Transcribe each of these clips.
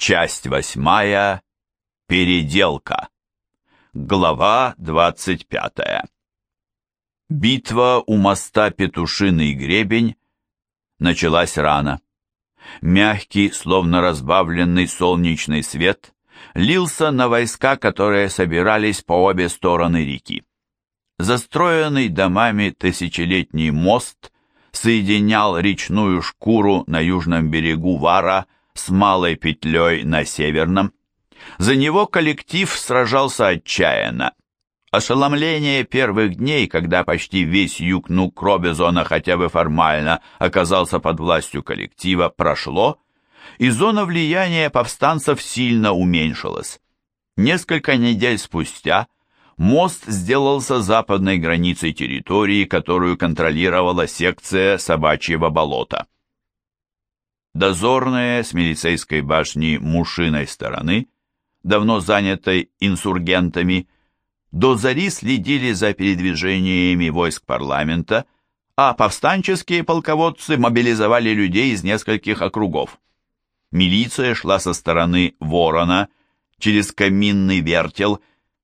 Часть восьмая. Переделка. Глава двадцать пятая. Битва у моста Петушиный гребень началась рано. Мягкий, словно разбавленный солнечный свет лился на войска, которые собирались по обе стороны реки. Застроенный домами тысячелетний мост соединял речную шкуру на южном берегу Вара с малой петлей на северном. За него коллектив сражался отчаянно. Ошеломление первых дней, когда почти весь юг Нук Робизона хотя бы формально оказался под властью коллектива, прошло, и зона влияния повстанцев сильно уменьшилась. Несколько недель спустя мост сделался западной границей территории, которую контролировала секция собачьего болота. Дозорные с милицейской башни Мушиной стороны, давно занятой инсургентами, до зари следили за передвижениями войск парламента, а повстанческие полководцы мобилизовали людей из нескольких округов. Милиция шла со стороны Ворона через каминный вертел,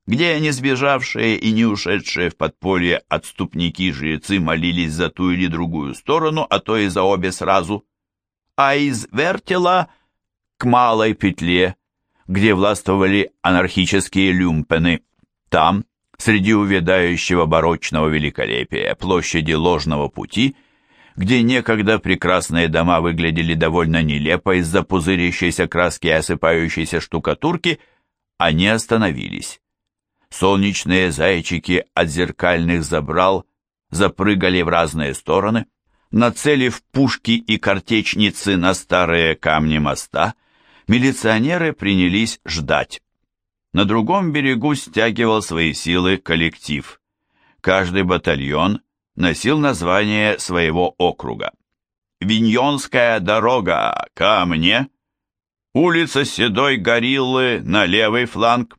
где не сбежавшие и не ушедшие в подполье отступники-жрецы молились за ту или другую сторону, а то и за обе сразу – а из вертела к малой петле, где властвовали анархические люмпены. Там, среди увядающего барочного великолепия площади ложного пути, где некогда прекрасные дома выглядели довольно нелепо из-за пузырящейся краски и осыпающейся штукатурки, они остановились. Солнечные зайчики от зеркальных забрал запрыгали в разные стороны, Нацелив пушки и картечницы на старые камни моста, милиционеры принялись ждать. На другом берегу стягивал свои силы коллектив. Каждый батальон носил название своего округа. Виньонская дорога ко мне, улица Седой Гориллы на левый фланг.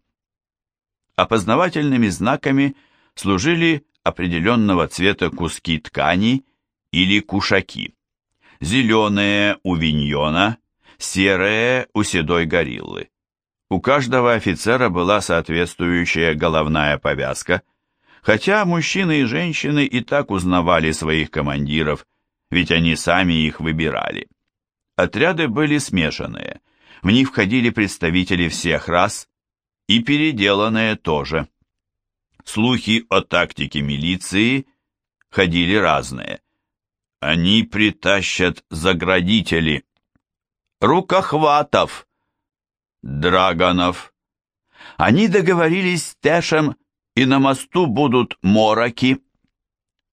Опознавательными знаками служили определенного цвета куски ткани или кушаки. Зеленые у виньона, серые у седой гориллы. У каждого офицера была соответствующая головная повязка, хотя мужчины и женщины и так узнавали своих командиров, ведь они сами их выбирали. Отряды были смешанные, в них входили представители всех рас, и переделанные тоже. Слухи о тактике милиции ходили разные. Они притащат заградители. Рукохватов. Драгонов. Они договорились с Тэшем, и на мосту будут мороки.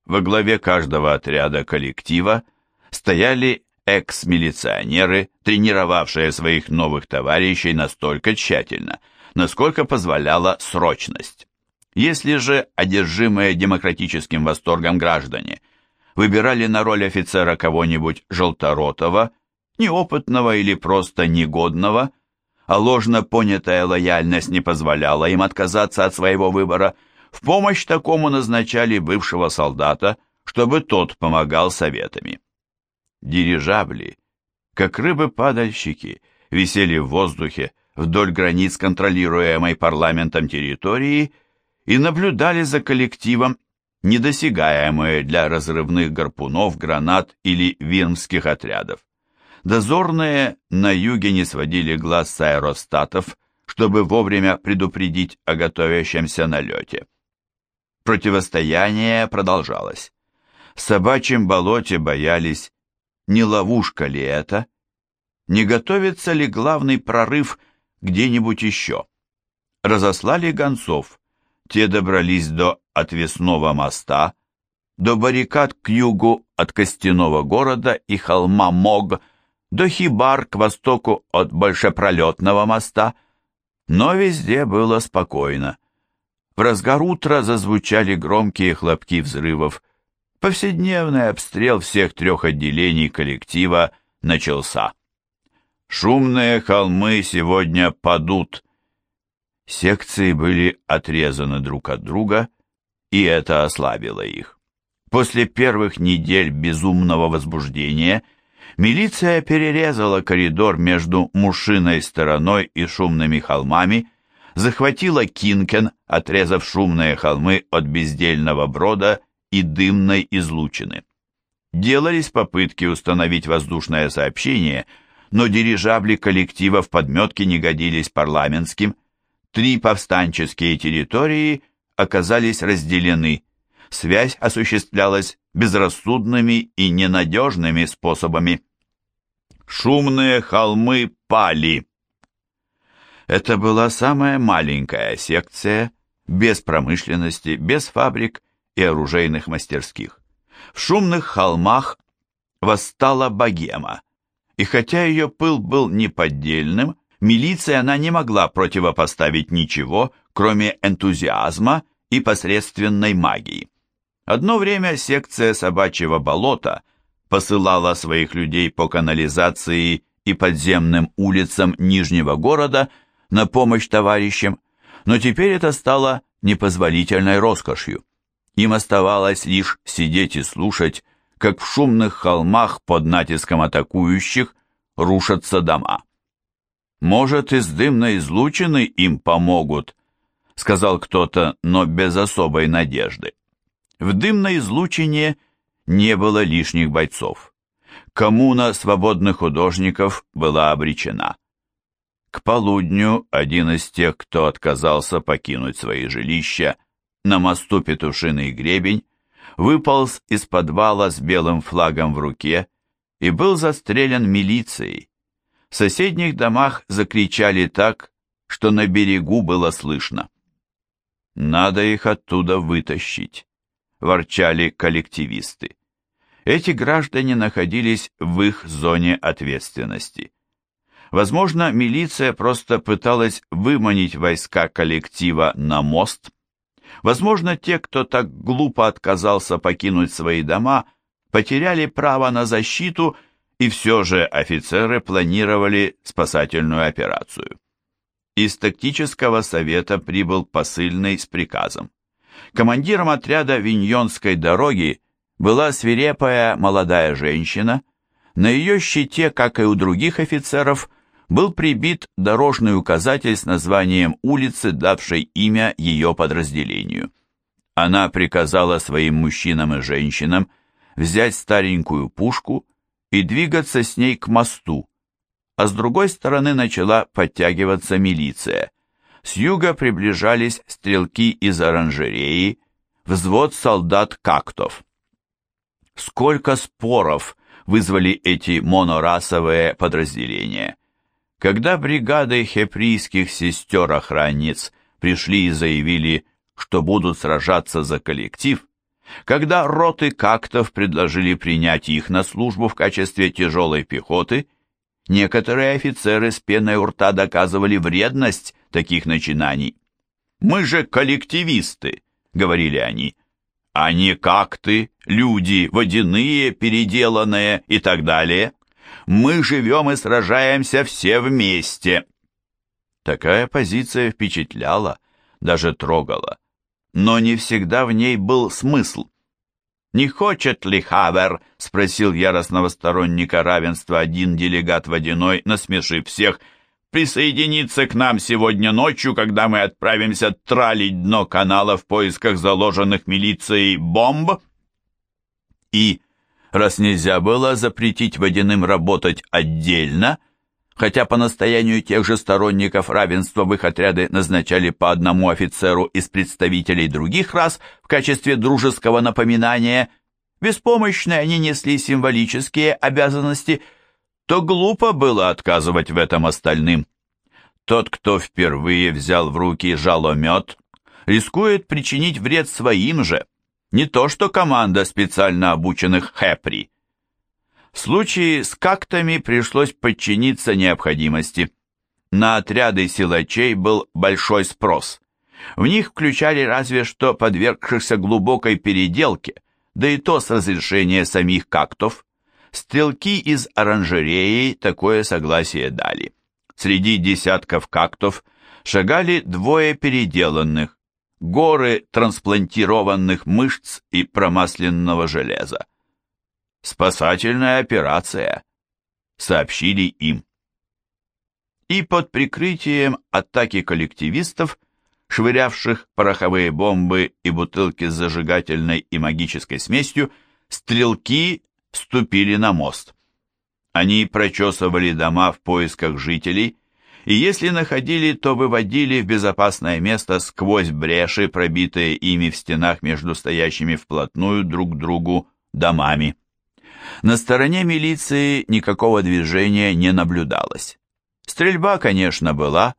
Во главе каждого отряда коллектива стояли экс-милиционеры, тренировавшие своих новых товарищей настолько тщательно, насколько позволяла срочность. Если же одержимые демократическим восторгом граждане – выбирали на роль офицера кого-нибудь желторотого, неопытного или просто негодного, а ложно понятая лояльность не позволяла им отказаться от своего выбора, в помощь такому назначали бывшего солдата, чтобы тот помогал советами. Дирижабли, как рыбы-падальщики, висели в воздухе вдоль границ контролируемой парламентом территории и наблюдали за коллективом, недосягаемые для разрывных гарпунов, гранат или вирмских отрядов. Дозорные на юге не сводили глаз с аэростатов, чтобы вовремя предупредить о готовящемся налете. Противостояние продолжалось. В собачьем болоте боялись, не ловушка ли это, не готовится ли главный прорыв где-нибудь еще. Разослали гонцов, те добрались до отвесного моста, до баррикад к югу от костяного города и холма Мог, до хибар к востоку от большепролетного моста, но везде было спокойно. В разгар утра зазвучали громкие хлопки взрывов. Повседневный обстрел всех трех отделений коллектива начался. «Шумные холмы сегодня падут», Секции были отрезаны друг от друга, и это ослабило их. После первых недель безумного возбуждения Милиция перерезала коридор между Мушиной стороной и шумными холмами, захватила Кинкен, отрезав шумные холмы от бездельного брода и дымной излучины. Делались попытки установить воздушное сообщение, но дирижабли коллектива в подметке не годились парламентским. Три повстанческие территории оказались разделены. Связь осуществлялась безрассудными и ненадежными способами. Шумные холмы пали. Это была самая маленькая секция, без промышленности, без фабрик и оружейных мастерских. В шумных холмах восстала богема, и хотя ее пыл был неподдельным, милиции она не могла противопоставить ничего, кроме энтузиазма и посредственной магии. Одно время секция собачьего болота посылала своих людей по канализации и подземным улицам Нижнего города на помощь товарищам, но теперь это стало непозволительной роскошью. Им оставалось лишь сидеть и слушать, как в шумных холмах под натиском атакующих рушатся дома. «Может, из дымной излучины им помогут», — сказал кто-то, но без особой надежды. В дымной излучине не было лишних бойцов. Коммуна свободных художников была обречена. К полудню один из тех, кто отказался покинуть свои жилища, на мосту Петушиный гребень, выполз из подвала с белым флагом в руке и был застрелен милицией. В соседних домах закричали так, что на берегу было слышно. «Надо их оттуда вытащить», — ворчали коллективисты. Эти граждане находились в их зоне ответственности. Возможно, милиция просто пыталась выманить войска коллектива на мост, Возможно, те, кто так глупо отказался покинуть свои дома, потеряли право на защиту, и все же офицеры планировали спасательную операцию. Из тактического совета прибыл посыльный с приказом. Командиром отряда Виньонской дороги была свирепая молодая женщина. На ее щите, как и у других офицеров, был прибит дорожный указатель с названием улицы, давшей имя ее подразделению. Она приказала своим мужчинам и женщинам взять старенькую пушку и двигаться с ней к мосту, а с другой стороны начала подтягиваться милиция. С юга приближались стрелки из оранжереи, взвод солдат-кактов. Сколько споров вызвали эти монорасовые подразделения! Когда бригады хеприйских сестер-охранниц пришли и заявили, что будут сражаться за коллектив, когда роты кактов предложили принять их на службу в качестве тяжелой пехоты, некоторые офицеры с пеной у рта доказывали вредность таких начинаний. «Мы же коллективисты», — говорили они, — «а не какты, люди, водяные, переделанные и так далее» мы живем и сражаемся все вместе. Такая позиция впечатляла, даже трогала, но не всегда в ней был смысл. «Не хочет ли Хавер?» — спросил яростного сторонника равенства один делегат водяной, насмешив всех, «присоединиться к нам сегодня ночью, когда мы отправимся тралить дно канала в поисках заложенных милицией бомб?» И раз нельзя было запретить водяным работать отдельно, хотя по настоянию тех же сторонников равенства в их отряды назначали по одному офицеру из представителей других рас в качестве дружеского напоминания, беспомощные они несли символические обязанности, то глупо было отказывать в этом остальным. Тот, кто впервые взял в руки жаломет, рискует причинить вред своим же, не то что команда специально обученных хэпри. В случае с кактами пришлось подчиниться необходимости. На отряды силачей был большой спрос. В них включали разве что подвергшихся глубокой переделке, да и то с разрешения самих кактов. Стрелки из оранжереи такое согласие дали. Среди десятков кактов шагали двое переделанных, горы трансплантированных мышц и промасленного железа. Спасательная операция, сообщили им. И под прикрытием атаки коллективистов, швырявших пороховые бомбы и бутылки с зажигательной и магической смесью, стрелки ступили на мост. Они прочесывали дома в поисках жителей, и если находили, то выводили в безопасное место сквозь бреши, пробитые ими в стенах между стоящими вплотную друг к другу домами. На стороне милиции никакого движения не наблюдалось. Стрельба, конечно, была,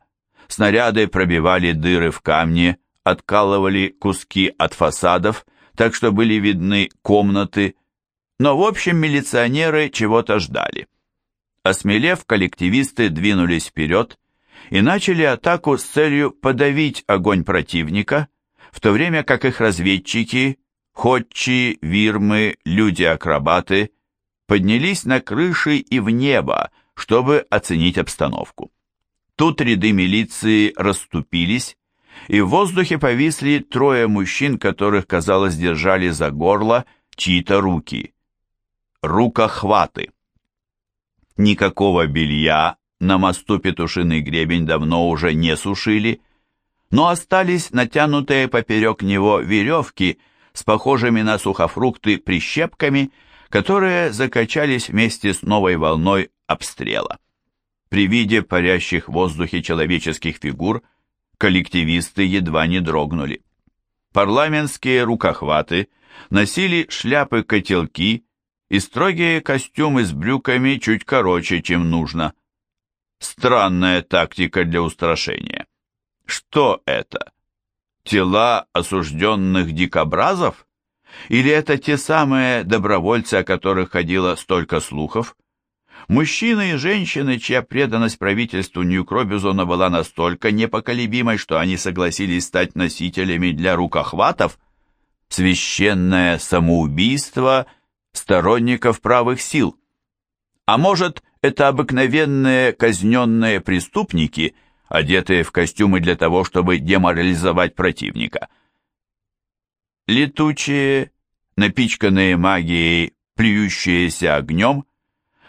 снаряды пробивали дыры в камне, откалывали куски от фасадов, так что были видны комнаты, но в общем милиционеры чего-то ждали. Осмелев, коллективисты двинулись вперед и начали атаку с целью подавить огонь противника, в то время как их разведчики, ходчи, вирмы, люди-акробаты поднялись на крыши и в небо, чтобы оценить обстановку. Тут ряды милиции расступились, и в воздухе повисли трое мужчин, которых, казалось, держали за горло чьи-то руки. Рукохваты. Никакого белья на мосту Петушиный гребень давно уже не сушили, но остались натянутые поперек него веревки с похожими на сухофрукты прищепками, которые закачались вместе с новой волной обстрела. При виде парящих в воздухе человеческих фигур коллективисты едва не дрогнули. Парламентские рукохваты носили шляпы-котелки и строгие костюмы с брюками чуть короче, чем нужно. Странная тактика для устрашения. Что это? Тела осужденных дикобразов? Или это те самые добровольцы, о которых ходило столько слухов? Мужчины и женщины, чья преданность правительству Нью-Кробизона была настолько непоколебимой, что они согласились стать носителями для рукохватов, священное самоубийство сторонников правых сил. А может, это обыкновенные казненные преступники, одетые в костюмы для того, чтобы деморализовать противника. Летучие, напичканные магией, плюющиеся огнем,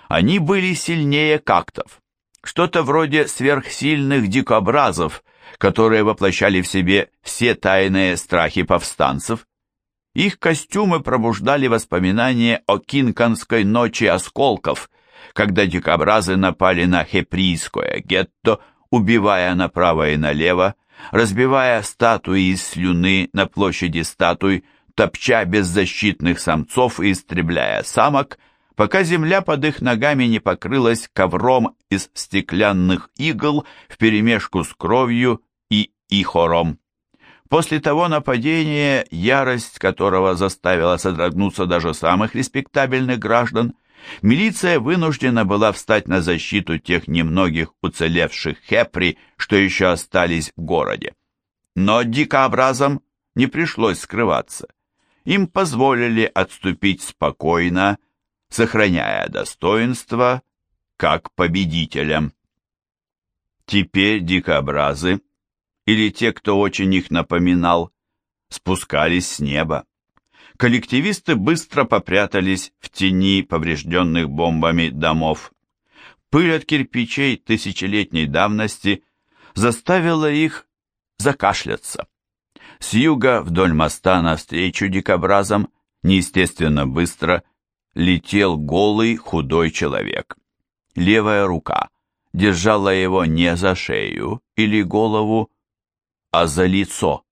они были сильнее кактов, что-то вроде сверхсильных дикобразов, которые воплощали в себе все тайные страхи повстанцев, их костюмы пробуждали воспоминания о Кинканской ночи осколков, когда дикобразы напали на хеприйское гетто, убивая направо и налево, разбивая статуи из слюны на площади статуй, топча беззащитных самцов и истребляя самок, пока земля под их ногами не покрылась ковром из стеклянных игл вперемешку с кровью и ихором. После того нападения, ярость которого заставила содрогнуться даже самых респектабельных граждан, милиция вынуждена была встать на защиту тех немногих уцелевших хепри, что еще остались в городе. Но дикообразам не пришлось скрываться. Им позволили отступить спокойно, сохраняя достоинство, как победителям. Теперь дикобразы или те, кто очень их напоминал, спускались с неба. Коллективисты быстро попрятались в тени поврежденных бомбами домов. Пыль от кирпичей тысячелетней давности заставила их закашляться. С юга вдоль моста навстречу дикобразам неестественно быстро летел голый худой человек. Левая рука держала его не за шею или голову, а за лицо.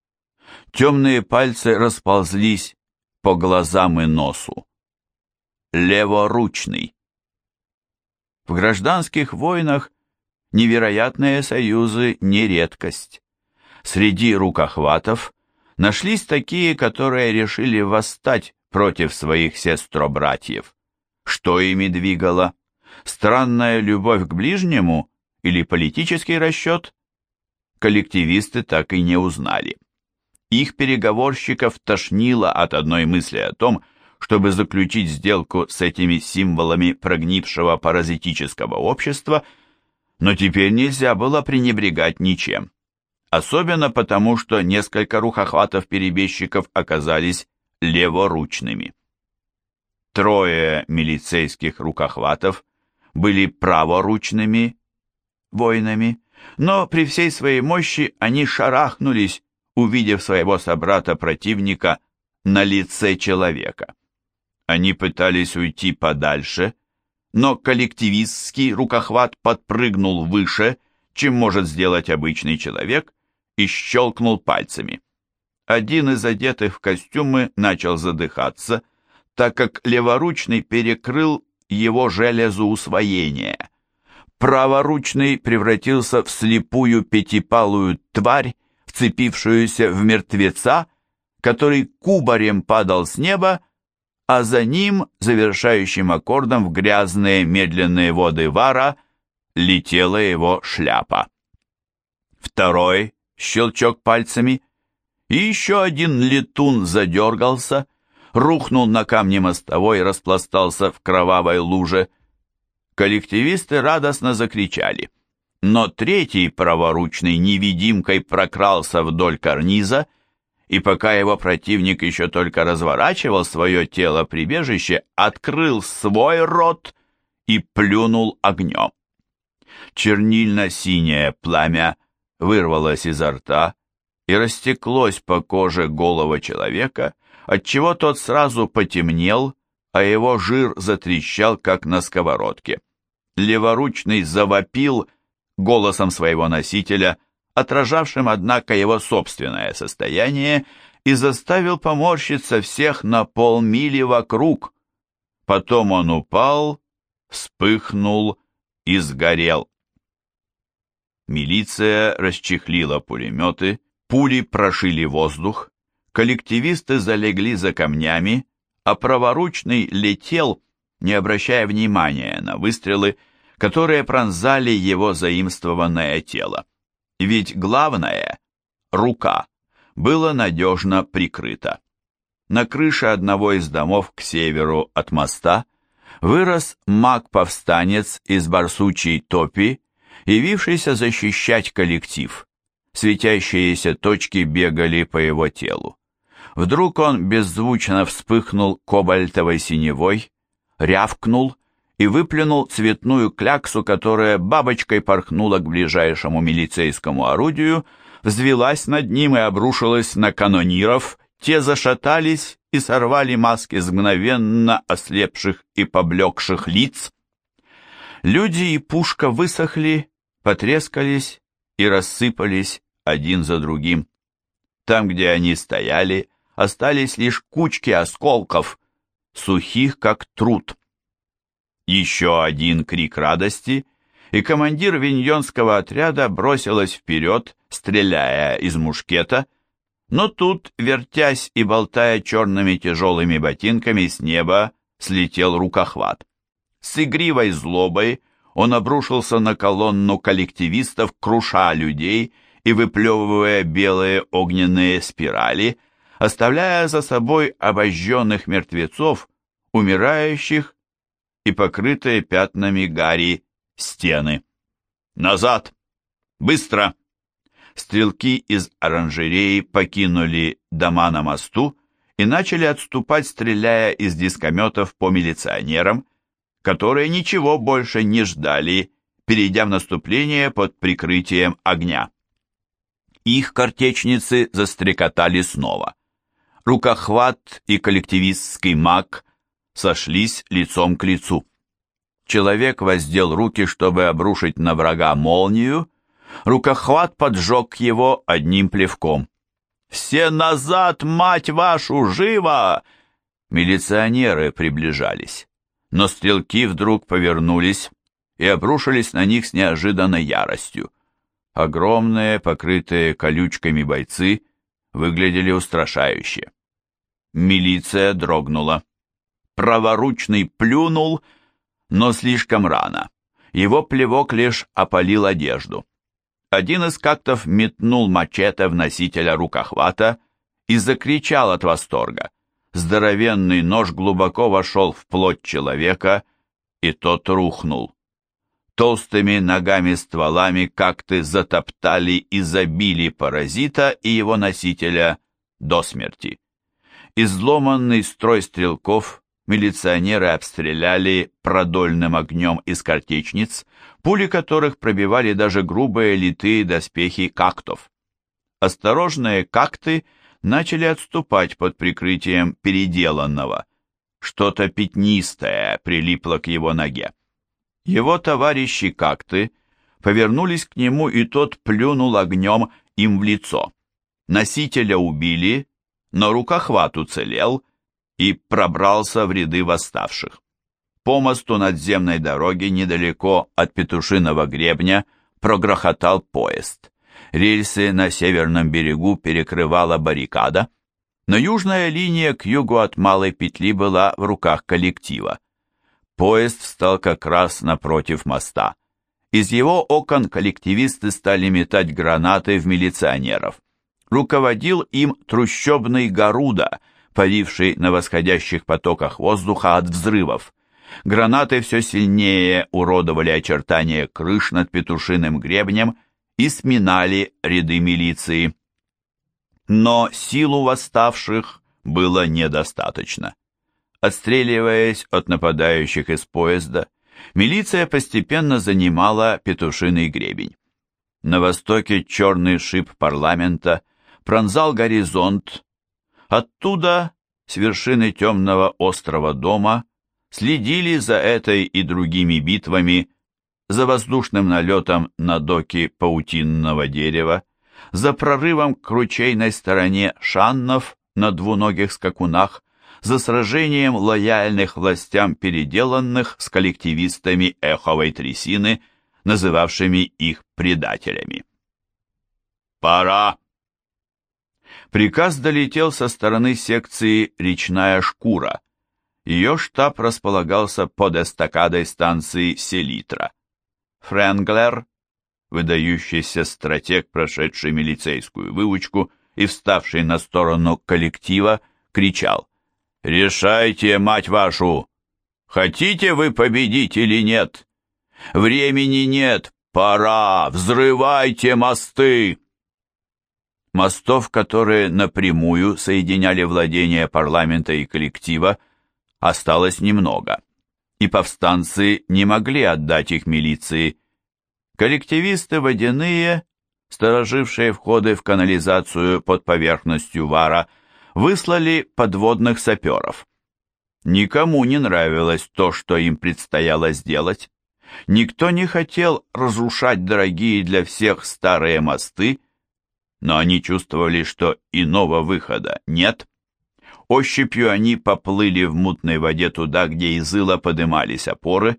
Темные пальцы расползлись по глазам и носу. Леворучный. В гражданских войнах невероятные союзы не редкость. Среди рукохватов нашлись такие, которые решили восстать против своих сестробратьев. Что ими двигало? Странная любовь к ближнему или политический расчет? коллективисты так и не узнали. Их переговорщиков тошнило от одной мысли о том, чтобы заключить сделку с этими символами прогнившего паразитического общества, но теперь нельзя было пренебрегать ничем. Особенно потому, что несколько рухохватов-перебежчиков оказались леворучными. Трое милицейских рукохватов были праворучными воинами, но при всей своей мощи они шарахнулись, увидев своего собрата-противника на лице человека. Они пытались уйти подальше, но коллективистский рукохват подпрыгнул выше, чем может сделать обычный человек, и щелкнул пальцами. Один из одетых в костюмы начал задыхаться, так как леворучный перекрыл его железу усвоения. Праворучный превратился в слепую пятипалую тварь, вцепившуюся в мертвеца, который кубарем падал с неба, а за ним, завершающим аккордом в грязные медленные воды вара, летела его шляпа. Второй щелчок пальцами, и еще один летун задергался, рухнул на камне мостовой и распластался в кровавой луже. Коллективисты радостно закричали. Но третий праворучный невидимкой прокрался вдоль карниза, и пока его противник еще только разворачивал свое тело-прибежище, открыл свой рот и плюнул огнем. Чернильно-синее пламя вырвалось изо рта и растеклось по коже голого человека, отчего тот сразу потемнел, а его жир затрещал, как на сковородке. Леворучный завопил голосом своего носителя, отражавшим, однако, его собственное состояние, и заставил поморщиться всех на полмили вокруг. Потом он упал, вспыхнул и сгорел. Милиция расчехлила пулеметы, пули прошили воздух, коллективисты залегли за камнями, а праворучный летел, не обращая внимания на выстрелы, которые пронзали его заимствованное тело. Ведь главное — рука — было надежно прикрыто. На крыше одного из домов к северу от моста вырос маг-повстанец из барсучей топи, явившийся защищать коллектив. Светящиеся точки бегали по его телу. Вдруг он беззвучно вспыхнул кобальтовой синевой, рявкнул и выплюнул цветную кляксу, которая бабочкой порхнула к ближайшему милицейскому орудию, взвелась над ним и обрушилась на канониров, те зашатались и сорвали маски с мгновенно ослепших и поблекших лиц. Люди и пушка высохли, потрескались и рассыпались один за другим. Там, где они стояли, остались лишь кучки осколков, сухих как труд. Еще один крик радости, и командир виньонского отряда бросилась вперед, стреляя из мушкета, но тут, вертясь и болтая черными тяжелыми ботинками, с неба слетел рукохват. С игривой злобой он обрушился на колонну коллективистов, круша людей и выплевывая белые огненные спирали, оставляя за собой обожженных мертвецов, умирающих и покрытые пятнами гари стены. «Назад! Быстро!» Стрелки из оранжереи покинули дома на мосту и начали отступать, стреляя из дискометов по милиционерам, которые ничего больше не ждали, перейдя в наступление под прикрытием огня. Их картечницы застрекотали снова. Рукохват и коллективистский маг сошлись лицом к лицу. Человек воздел руки, чтобы обрушить на врага молнию. Рукохват поджег его одним плевком. «Все назад, мать вашу, живо!» Милиционеры приближались, но стрелки вдруг повернулись и обрушились на них с неожиданной яростью. Огромные, покрытые колючками бойцы выглядели устрашающе. Милиция дрогнула. Праворучный плюнул, но слишком рано. Его плевок лишь опалил одежду. Один из кактов метнул мачете в носителя рукохвата и закричал от восторга. Здоровенный нож глубоко вошел в плоть человека, и тот рухнул. Толстыми ногами-стволами как-то затоптали и забили паразита и его носителя до смерти. Изломанный строй стрелков милиционеры обстреляли продольным огнем из картечниц, пули которых пробивали даже грубые литые доспехи кактов. Осторожные какты начали отступать под прикрытием переделанного. Что-то пятнистое прилипло к его ноге. Его товарищи какты повернулись к нему, и тот плюнул огнем им в лицо. Носителя убили, но рукохват уцелел и пробрался в ряды восставших. По мосту надземной дороги недалеко от Петушиного гребня прогрохотал поезд. Рельсы на северном берегу перекрывала баррикада, но южная линия к югу от Малой Петли была в руках коллектива. Поезд встал как раз напротив моста. Из его окон коллективисты стали метать гранаты в милиционеров. Руководил им трущобный Гаруда, паривший на восходящих потоках воздуха от взрывов. Гранаты все сильнее уродовали очертания крыш над петушиным гребнем и сминали ряды милиции. Но силу восставших было недостаточно. Отстреливаясь от нападающих из поезда, милиция постепенно занимала петушиный гребень. На востоке черный шип парламента пронзал горизонт. Оттуда, с вершины темного острова дома, следили за этой и другими битвами, за воздушным налетом на доки паутинного дерева, за прорывом к ручейной стороне шаннов на двуногих скакунах, за сражением лояльных властям переделанных с коллективистами эховой трясины, называвшими их предателями. «Пора!» Приказ долетел со стороны секции «Речная шкура». Ее штаб располагался под эстакадой станции Селитра. Френглер, выдающийся стратег, прошедший милицейскую выучку и вставший на сторону коллектива, кричал «Решайте, мать вашу! Хотите вы победить или нет? Времени нет, пора, взрывайте мосты!» Мостов, которые напрямую соединяли владения парламента и коллектива, осталось немного, и повстанцы не могли отдать их милиции. Коллективисты водяные, сторожившие входы в канализацию под поверхностью Вара, выслали подводных саперов. Никому не нравилось то, что им предстояло сделать. Никто не хотел разрушать дорогие для всех старые мосты, но они чувствовали, что иного выхода нет. Ощупью они поплыли в мутной воде туда, где из ила подымались опоры,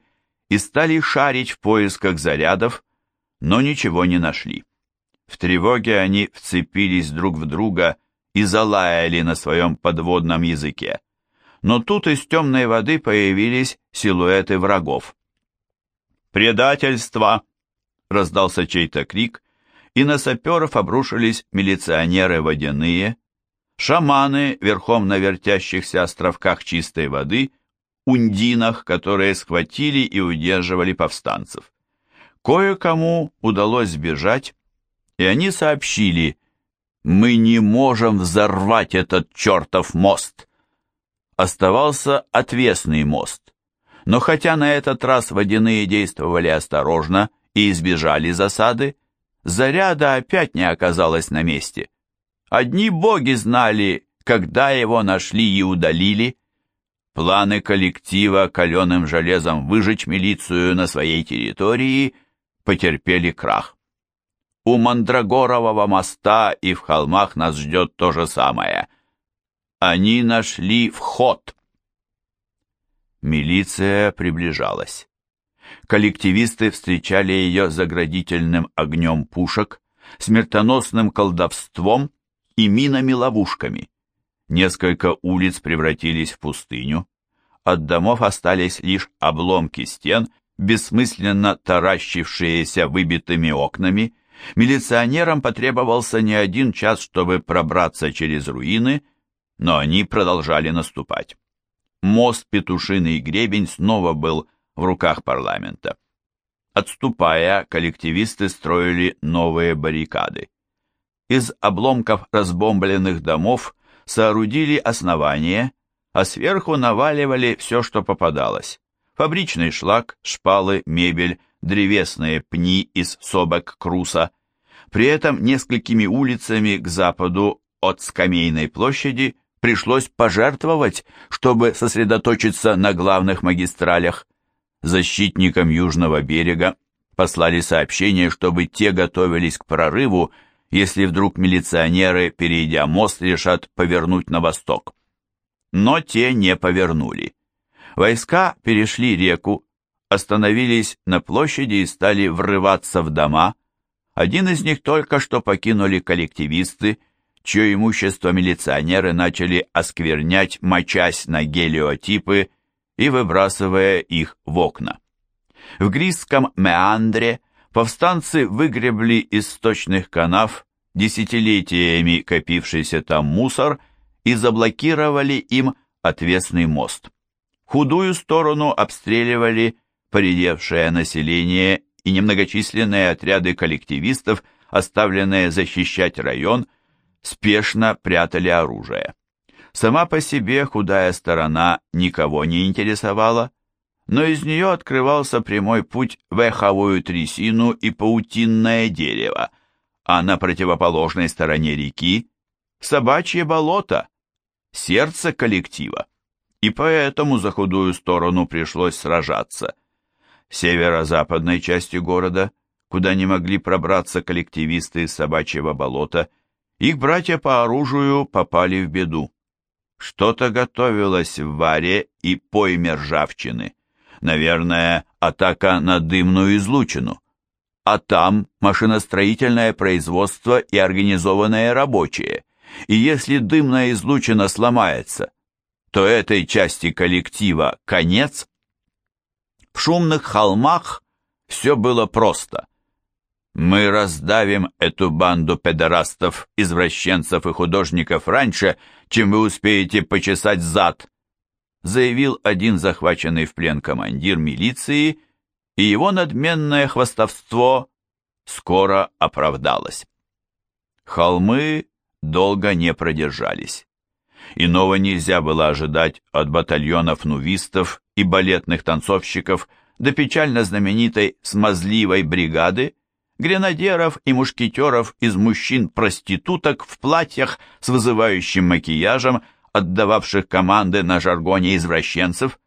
и стали шарить в поисках зарядов, но ничего не нашли. В тревоге они вцепились друг в друга и залаяли на своем подводном языке. Но тут из темной воды появились силуэты врагов. «Предательство!» — раздался чей-то крик, и на саперов обрушились милиционеры водяные, шаманы верхом на вертящихся островках чистой воды, ундинах, которые схватили и удерживали повстанцев. Кое-кому удалось сбежать, и они сообщили, мы не можем взорвать этот чертов мост. Оставался отвесный мост. Но хотя на этот раз водяные действовали осторожно и избежали засады, заряда опять не оказалось на месте. Одни боги знали, когда его нашли и удалили. Планы коллектива каленым железом выжечь милицию на своей территории потерпели крах. У Мандрагорового моста и в холмах нас ждет то же самое. Они нашли вход. Милиция приближалась. Коллективисты встречали ее заградительным огнем пушек, смертоносным колдовством и минами-ловушками. Несколько улиц превратились в пустыню. От домов остались лишь обломки стен, бессмысленно таращившиеся выбитыми окнами, Милиционерам потребовался не один час, чтобы пробраться через руины, но они продолжали наступать. Мост Петушиный гребень снова был в руках парламента. Отступая, коллективисты строили новые баррикады. Из обломков разбомбленных домов соорудили основание, а сверху наваливали все, что попадалось. Фабричный шлак, шпалы, мебель, древесные пни из собок Круса. При этом несколькими улицами к западу от Скамейной площади пришлось пожертвовать, чтобы сосредоточиться на главных магистралях. Защитникам южного берега послали сообщение, чтобы те готовились к прорыву, если вдруг милиционеры, перейдя мост, решат повернуть на восток. Но те не повернули. Войска перешли реку, остановились на площади и стали врываться в дома. Один из них только что покинули коллективисты, чье имущество милиционеры начали осквернять, мочась на гелиотипы и выбрасывая их в окна. В Грисском меандре повстанцы выгребли из сточных канав десятилетиями копившийся там мусор и заблокировали им отвесный мост. Худую сторону обстреливали поредевшее население и немногочисленные отряды коллективистов, оставленные защищать район, спешно прятали оружие. Сама по себе худая сторона никого не интересовала, но из нее открывался прямой путь в эховую трясину и паутинное дерево, а на противоположной стороне реки собачье болото, сердце коллектива. И поэтому за худую сторону пришлось сражаться. Северо-западной части города, куда не могли пробраться коллективисты из собачьего болота, их братья по оружию попали в беду. Что-то готовилось в варе и пойме ржавчины. Наверное, атака на дымную излучину. А там машиностроительное производство и организованные рабочие. И если дымная излучина сломается, то этой части коллектива конец. В шумных холмах все было просто. Мы раздавим эту банду педорастов, извращенцев и художников раньше, чем вы успеете почесать зад, заявил один захваченный в плен командир милиции, и его надменное хвастовство скоро оправдалось. Холмы долго не продержались. Иного нельзя было ожидать от батальонов нувистов и балетных танцовщиков до печально знаменитой смазливой бригады, гренадеров и мушкетеров из мужчин-проституток в платьях с вызывающим макияжем, отдававших команды на жаргоне извращенцев,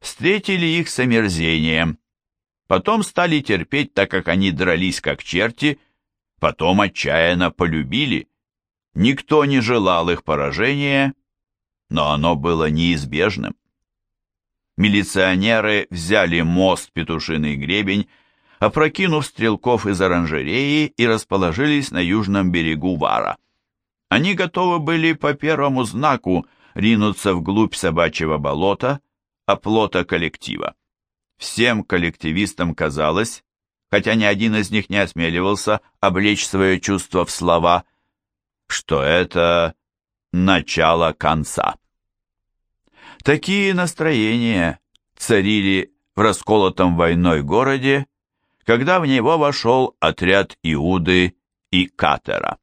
встретили их с омерзением. Потом стали терпеть, так как они дрались как черти, потом отчаянно полюбили. Никто не желал их поражения, но оно было неизбежным. Милиционеры взяли мост Петушиный гребень опрокинув стрелков из оранжереи и расположились на южном берегу Вара. Они готовы были по первому знаку ринуться вглубь собачьего болота, оплота коллектива. Всем коллективистам казалось, хотя ни один из них не осмеливался облечь свое чувство в слова, что это начало конца. Такие настроения царили в расколотом войной городе когда в него вошел отряд Иуды и Катера.